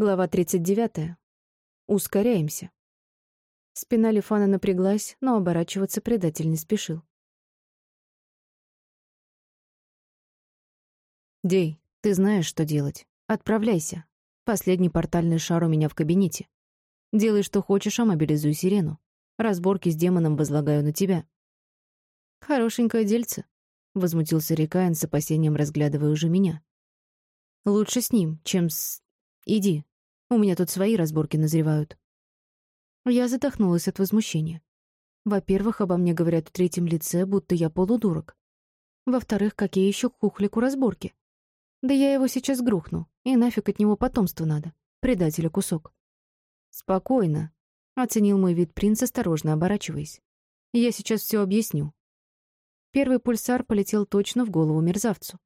Глава 39. Ускоряемся. Спина Лифана напряглась, но оборачиваться предатель не спешил. «Дей, ты знаешь, что делать. Отправляйся. Последний портальный шар у меня в кабинете. Делай, что хочешь, а мобилизуй сирену. Разборки с демоном возлагаю на тебя». «Хорошенькое дельце», — возмутился Рикаин с опасением, разглядывая уже меня. «Лучше с ним, чем с... Иди, у меня тут свои разборки назревают. Я задохнулась от возмущения. Во-первых, обо мне говорят в третьем лице, будто я полудурок. Во-вторых, какие еще кухлику разборки? Да я его сейчас грохну, и нафиг от него потомство надо. Предателя кусок. Спокойно, — оценил мой вид принц, осторожно оборачиваясь. Я сейчас все объясню. Первый пульсар полетел точно в голову мерзавцу.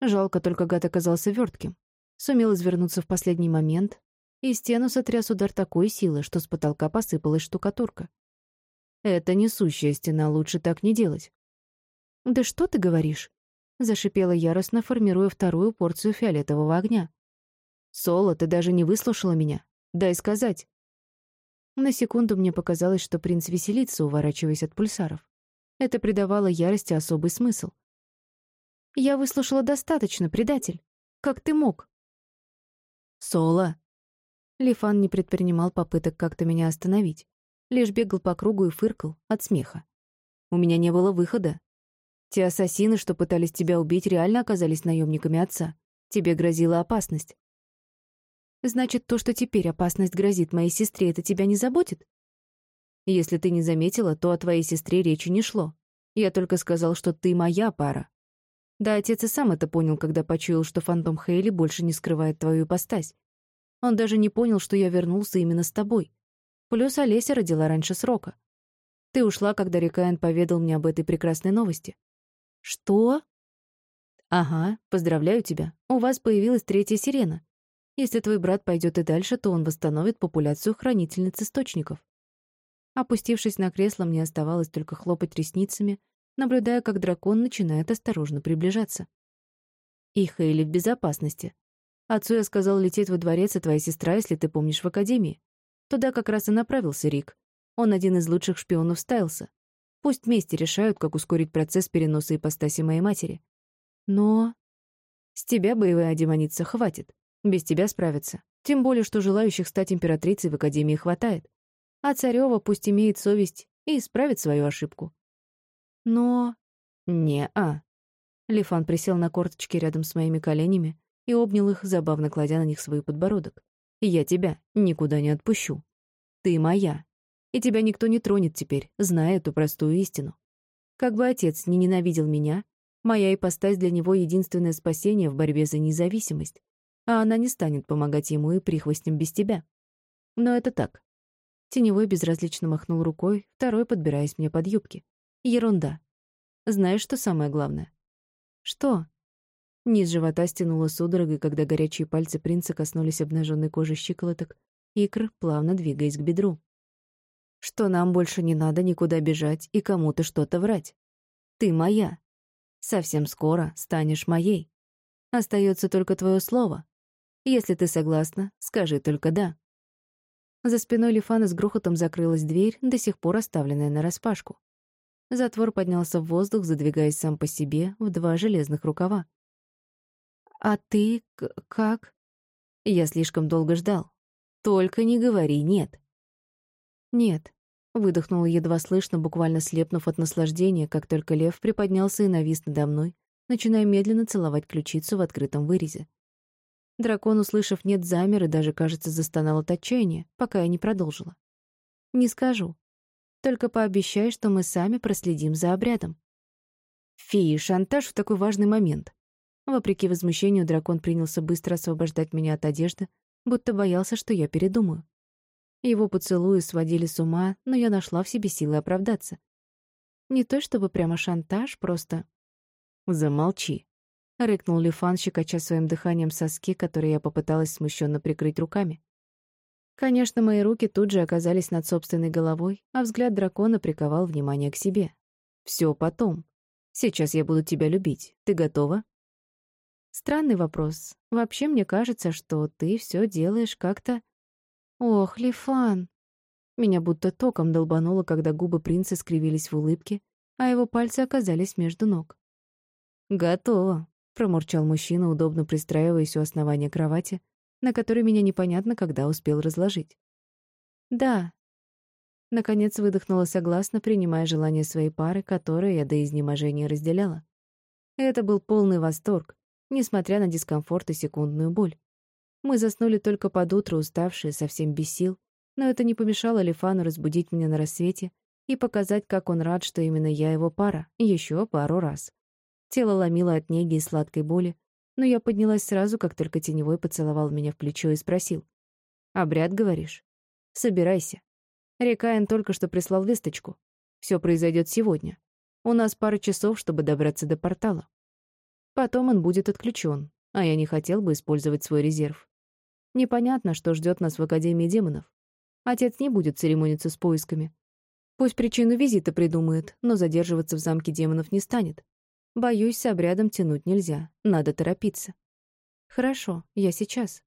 Жалко, только гад оказался вертким. Сумел извернуться в последний момент, и стену сотряс удар такой силы, что с потолка посыпалась штукатурка. «Это несущая стена, лучше так не делать». «Да что ты говоришь?» — зашипела яростно, формируя вторую порцию фиолетового огня. «Соло, ты даже не выслушала меня. Дай сказать». На секунду мне показалось, что принц веселится, уворачиваясь от пульсаров. Это придавало ярости особый смысл. «Я выслушала достаточно, предатель. Как ты мог?» «Соло!» Лифан не предпринимал попыток как-то меня остановить. Лишь бегал по кругу и фыркал от смеха. У меня не было выхода. Те ассасины, что пытались тебя убить, реально оказались наемниками отца. Тебе грозила опасность. Значит, то, что теперь опасность грозит моей сестре, это тебя не заботит? Если ты не заметила, то о твоей сестре речи не шло. Я только сказал, что ты моя пара. Да, отец и сам это понял, когда почуял, что фантом Хейли больше не скрывает твою ипостась. Он даже не понял, что я вернулся именно с тобой. Плюс Олеся родила раньше срока. Ты ушла, когда Рикаин поведал мне об этой прекрасной новости. Что? Ага, поздравляю тебя. У вас появилась третья сирена. Если твой брат пойдет и дальше, то он восстановит популяцию хранительниц источников. Опустившись на кресло, мне оставалось только хлопать ресницами, наблюдая, как дракон начинает осторожно приближаться. И Хейли в безопасности. Отцу я сказал лететь во дворец, и твоя сестра, если ты помнишь, в академии. Туда как раз и направился Рик. Он один из лучших шпионов Стайлса. Пусть вместе решают, как ускорить процесс переноса ипостаси моей матери. Но... С тебя, боевая демоница, хватит. Без тебя справиться. Тем более, что желающих стать императрицей в Академии хватает. А Царёва пусть имеет совесть и исправит свою ошибку. Но... Не-а. Лифан присел на корточки рядом с моими коленями, и обнял их, забавно кладя на них свой подбородок. «Я тебя никуда не отпущу. Ты моя. И тебя никто не тронет теперь, зная эту простую истину. Как бы отец не ненавидел меня, моя ипостась для него единственное спасение в борьбе за независимость, а она не станет помогать ему и прихвостням без тебя. Но это так». Теневой безразлично махнул рукой, второй подбираясь мне под юбки. «Ерунда. Знаешь, что самое главное?» «Что?» Низ живота стянуло судорогой, когда горячие пальцы принца коснулись обнаженной кожи щиколоток, икр, плавно двигаясь к бедру. «Что нам больше не надо никуда бежать и кому-то что-то врать. Ты моя. Совсем скоро станешь моей. Остается только твое слово. Если ты согласна, скажи только «да». За спиной Лифана с грохотом закрылась дверь, до сих пор оставленная нараспашку. Затвор поднялся в воздух, задвигаясь сам по себе в два железных рукава. «А ты как?» Я слишком долго ждал. «Только не говори «нет». «Нет», — выдохнула едва слышно, буквально слепнув от наслаждения, как только лев приподнялся и навис надо мной, начиная медленно целовать ключицу в открытом вырезе. Дракон, услышав «нет», замер и даже, кажется, застонал от отчаяния, пока я не продолжила. «Не скажу. Только пообещай, что мы сами проследим за обрядом». Феи, шантаж в такой важный момент. Вопреки возмущению, дракон принялся быстро освобождать меня от одежды, будто боялся, что я передумаю. Его поцелуи сводили с ума, но я нашла в себе силы оправдаться. Не то чтобы прямо шантаж, просто... «Замолчи», — рыкнул Лифан, щекоча своим дыханием соски, которые я попыталась смущенно прикрыть руками. Конечно, мои руки тут же оказались над собственной головой, а взгляд дракона приковал внимание к себе. Все потом. Сейчас я буду тебя любить. Ты готова?» Странный вопрос. Вообще мне кажется, что ты все делаешь как-то... Ох, Лифан! Меня будто током долбануло, когда губы принца скривились в улыбке, а его пальцы оказались между ног. «Готово», — промурчал мужчина, удобно пристраиваясь у основания кровати, на которой меня непонятно когда успел разложить. «Да». Наконец выдохнула согласно, принимая желание своей пары, которое я до изнеможения разделяла. Это был полный восторг, несмотря на дискомфорт и секундную боль. Мы заснули только под утро, уставшие, совсем без сил, но это не помешало Лифану разбудить меня на рассвете и показать, как он рад, что именно я его пара, еще пару раз. Тело ломило от неги и сладкой боли, но я поднялась сразу, как только Теневой поцеловал меня в плечо и спросил. «Обряд, говоришь? Собирайся. Рекаин только что прислал весточку. Все произойдет сегодня. У нас пара часов, чтобы добраться до портала. Потом он будет отключен, а я не хотел бы использовать свой резерв. Непонятно, что ждет нас в Академии демонов. Отец не будет церемониться с поисками. Пусть причину визита придумает, но задерживаться в замке демонов не станет. Боюсь, с обрядом тянуть нельзя, надо торопиться. Хорошо, я сейчас.